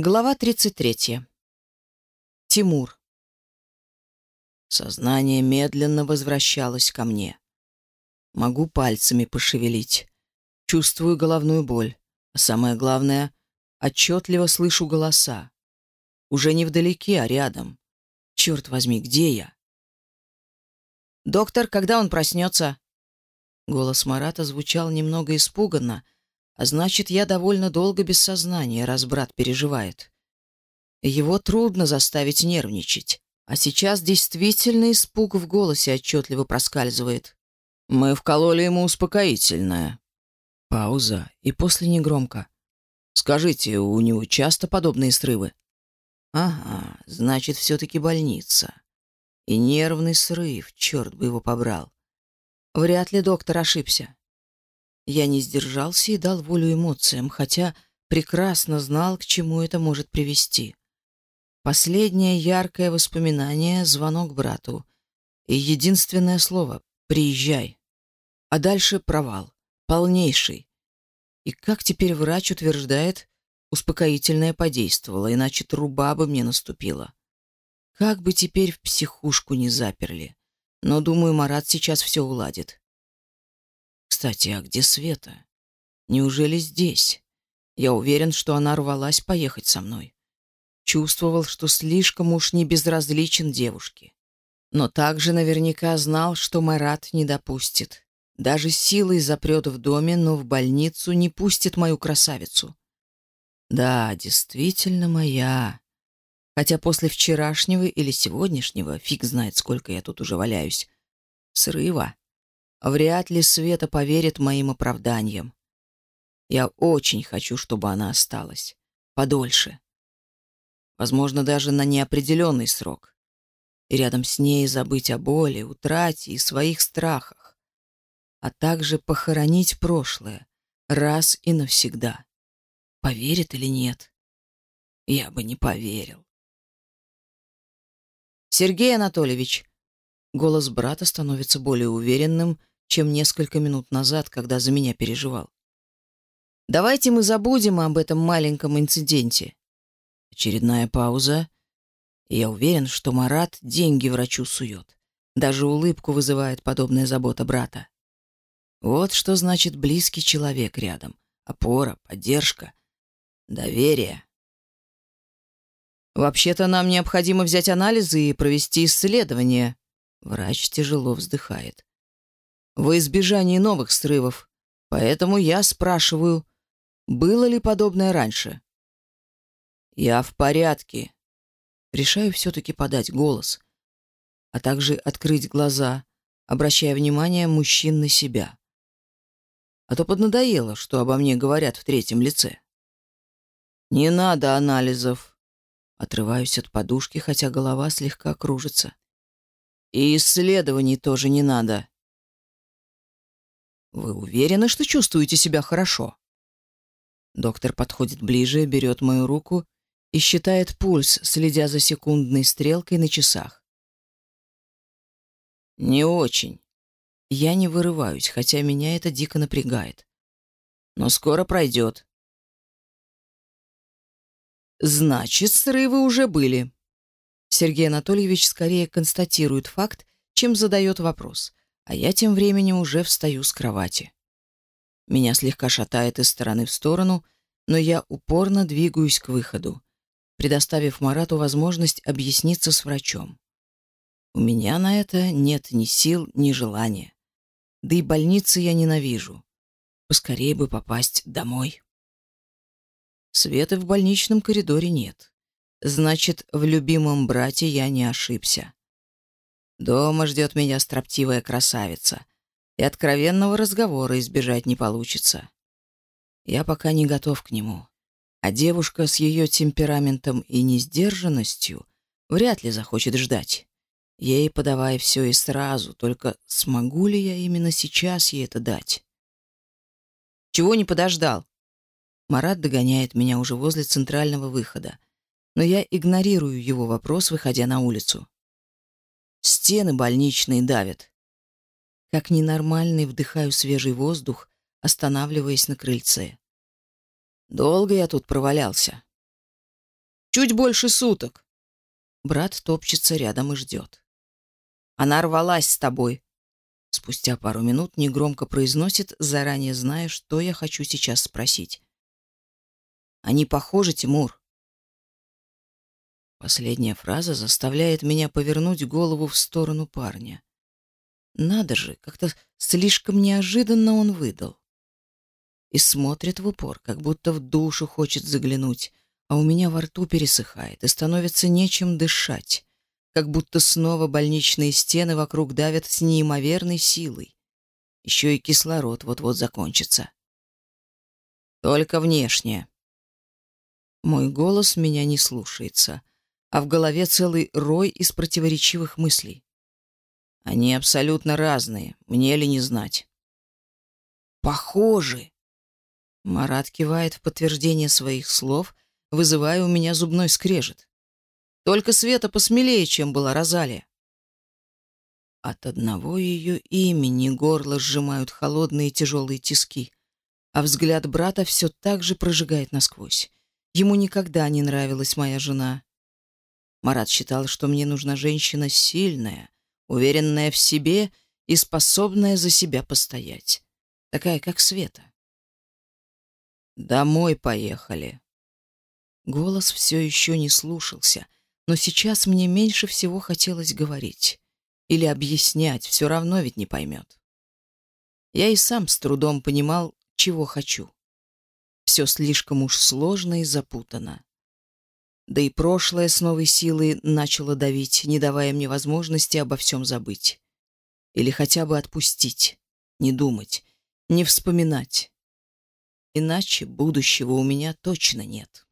Глава 33. Тимур. Сознание медленно возвращалось ко мне. Могу пальцами пошевелить. Чувствую головную боль. А самое главное, отчетливо слышу голоса. Уже не вдалеке, а рядом. Черт возьми, где я? «Доктор, когда он проснется?» Голос Марата звучал немного испуганно, а значит, я довольно долго без сознания, раз брат переживает. Его трудно заставить нервничать. А сейчас действительно испуг в голосе отчетливо проскальзывает. Мы вкололи ему успокоительное. Пауза, и после негромко. Скажите, у него часто подобные срывы? Ага, значит, все-таки больница. И нервный срыв, черт бы его побрал. Вряд ли доктор ошибся. Я не сдержался и дал волю эмоциям, хотя прекрасно знал, к чему это может привести. Последнее яркое воспоминание — звонок брату. И единственное слово — «приезжай». А дальше провал. Полнейший. И как теперь врач утверждает, успокоительное подействовало, иначе труба бы мне наступила. Как бы теперь в психушку не заперли. Но, думаю, Марат сейчас все уладит. Кстати, а где Света? Неужели здесь? Я уверен, что она рвалась поехать со мной. Чувствовал, что слишком уж не безразличен девушке. Но также наверняка знал, что Марат не допустит. Даже силой запрет в доме, но в больницу не пустит мою красавицу. Да, действительно моя. Хотя после вчерашнего или сегодняшнего, фиг знает, сколько я тут уже валяюсь, срыва, Вряд ли Света поверит моим оправданиям. Я очень хочу, чтобы она осталась. Подольше. Возможно, даже на неопределенный срок. И рядом с ней забыть о боли, утрате и своих страхах. А также похоронить прошлое. Раз и навсегда. Поверит или нет? Я бы не поверил. Сергей Анатольевич. Голос брата становится более уверенным чем несколько минут назад, когда за меня переживал. Давайте мы забудем об этом маленьком инциденте. Очередная пауза. я уверен, что Марат деньги врачу сует. Даже улыбку вызывает подобная забота брата. Вот что значит близкий человек рядом. Опора, поддержка, доверие. Вообще-то нам необходимо взять анализы и провести исследование. Врач тяжело вздыхает в избежании новых срывов. Поэтому я спрашиваю, было ли подобное раньше? Я в порядке. Решаю все-таки подать голос, а также открыть глаза, обращая внимание мужчин на себя. А то поднадоело, что обо мне говорят в третьем лице. «Не надо анализов!» Отрываюсь от подушки, хотя голова слегка кружится. «И исследований тоже не надо!» Вы уверены, что чувствуете себя хорошо? Доктор подходит ближе, берет мою руку и считает пульс, следя за секундной стрелкой на часах. Не очень. Я не вырываюсь, хотя меня это дико напрягает. Но скоро пройдет. Значит, срывы уже были. Сергей Анатольевич скорее констатирует факт, чем задает вопрос а я тем временем уже встаю с кровати. Меня слегка шатает из стороны в сторону, но я упорно двигаюсь к выходу, предоставив Марату возможность объясниться с врачом. У меня на это нет ни сил, ни желания. Да и больницы я ненавижу. Поскорее бы попасть домой. Света в больничном коридоре нет. Значит, в любимом брате я не ошибся. Дома ждет меня строптивая красавица. И откровенного разговора избежать не получится. Я пока не готов к нему. А девушка с ее темпераментом и несдержанностью вряд ли захочет ждать. Ей подавай все и сразу, только смогу ли я именно сейчас ей это дать? Чего не подождал? Марат догоняет меня уже возле центрального выхода, но я игнорирую его вопрос, выходя на улицу стены больничные давят. Как ненормальный вдыхаю свежий воздух, останавливаясь на крыльце. Долго я тут провалялся. Чуть больше суток. Брат топчется рядом и ждет. Она рвалась с тобой. Спустя пару минут негромко произносит, заранее зная, что я хочу сейчас спросить. Они похожи, Тимур. Последняя фраза заставляет меня повернуть голову в сторону парня. Надо же, как-то слишком неожиданно он выдал. И смотрит в упор, как будто в душу хочет заглянуть, а у меня во рту пересыхает и становится нечем дышать, как будто снова больничные стены вокруг давят с неимоверной силой. Еще и кислород вот-вот закончится. Только внешне. Мой голос меня не слушается — а в голове целый рой из противоречивых мыслей. Они абсолютно разные, мне ли не знать. Похожи. Марат кивает в подтверждение своих слов, вызывая у меня зубной скрежет. Только Света посмелее, чем была Розалия. От одного ее имени горло сжимают холодные тяжелые тиски, а взгляд брата все так же прожигает насквозь. Ему никогда не нравилась моя жена. Марат считал, что мне нужна женщина сильная, уверенная в себе и способная за себя постоять. Такая, как Света. «Домой поехали». Голос все еще не слушался, но сейчас мне меньше всего хотелось говорить. Или объяснять, все равно ведь не поймет. Я и сам с трудом понимал, чего хочу. Все слишком уж сложно и запутано. Да и прошлое с новой силой начало давить, не давая мне возможности обо всем забыть. Или хотя бы отпустить, не думать, не вспоминать. Иначе будущего у меня точно нет.